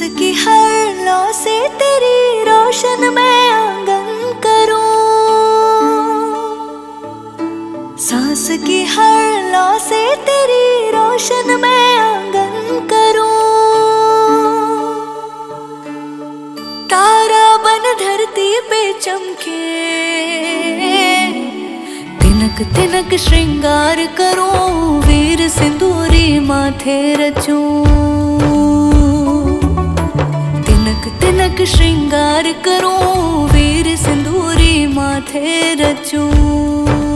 उसकी हर लौ से तेरी रोशन मैं आँगन करूँ। सांस की हर लौ से तेरी रोशन मैं आँगन करूँ। तारा बन धरती पे चमके, तिनक तिनक श्रृंगार करूँ, वीर सिंदूरी माथे रचूं। करूं वीर सिंदूरी माथे रचूं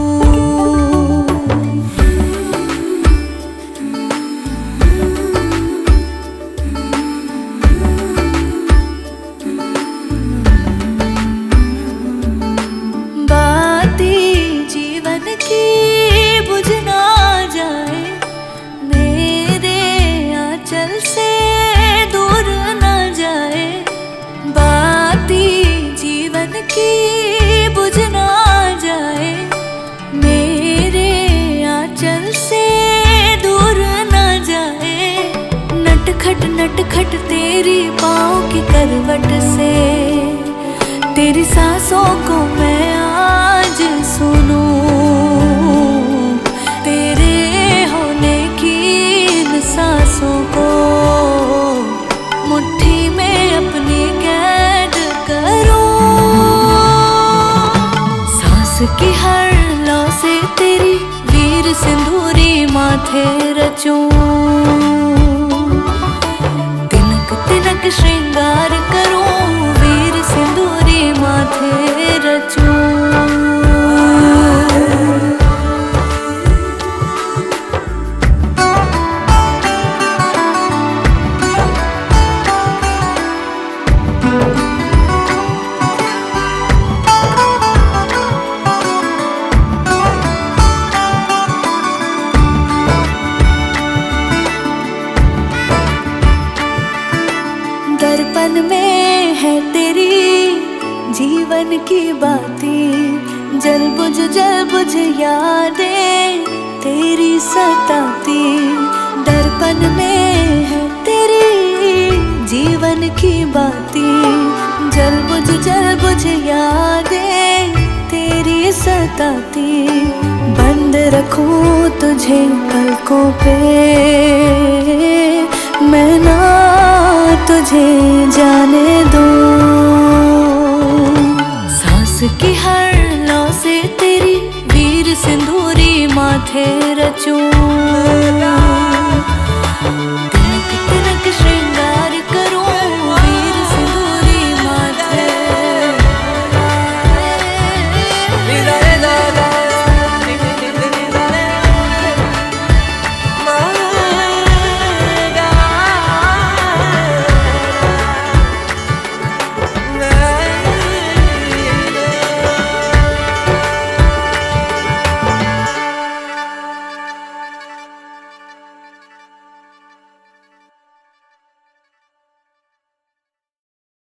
नटखट नटखट तेरी पाँव की करवट से। तेरी सांसों को मैं आज सुनू। तेरे होने की इन सांसों को मुट्ठी में अपनी कैद करूँ। सांस की हर लौ से तेरी वीर सिंदूरी माथे दर्पण में है तेरी जीवन की बातें। जल बुझ जल बुझ यादें तेरी सताती। दर्पण में है तेरी जीवन की बातें। जल बुझ जल बुझ यादें तेरी सताती। बंद रखूँ तुझे पलकों पे। तुझे जाने दो। सांस की हर लौ से तेरी वीर सिंदूरी माथे रचूं।